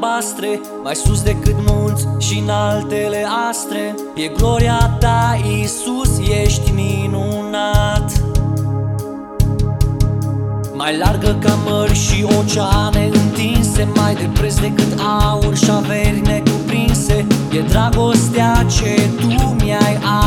albastre Mai sus decât munți și în altele astre. E gloria ta, Iisus, ești minunat. Mai largă ca mări și oceane întinse Mai de preț decât aur și averi necuprinse. E dragostea ce tu mi-ai arătat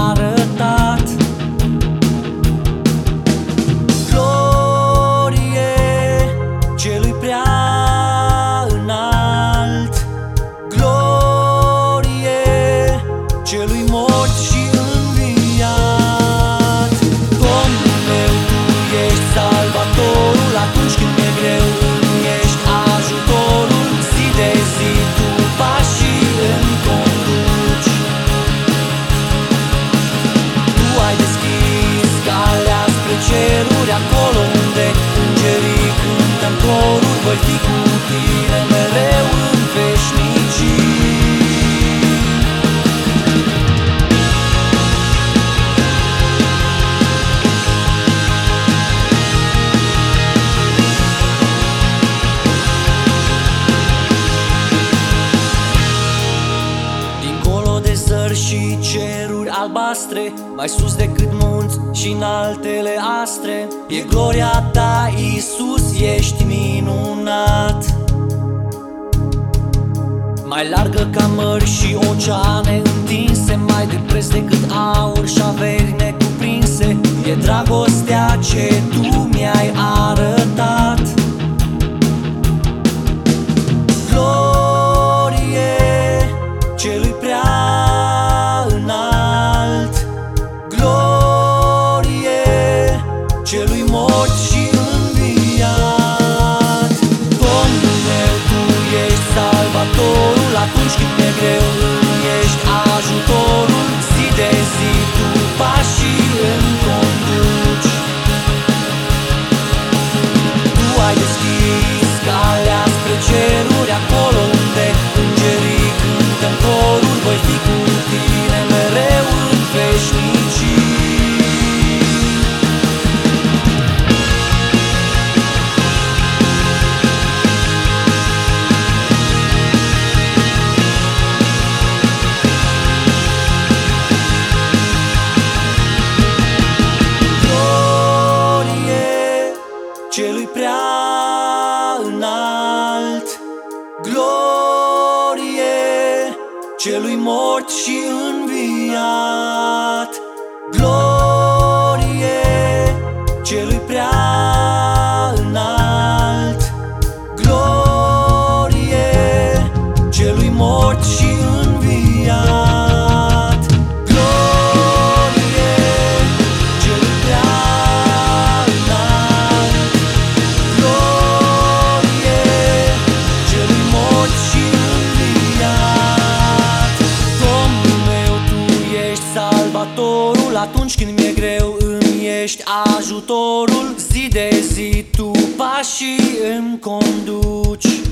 și ceruri albastre Mai sus decât munți și în altele astre. E gloria ta, Iisus, ești minunat. Mai largă ca mări și oceane întinse Mai de preț decât aur și averi necuprinse. E dragostea ce tu mi-ai arătat Glorie celui mort și înviat. Glorie atunci când mi-e greu îmi ești ajutorul. Zi de zi tu pașii îmi conduci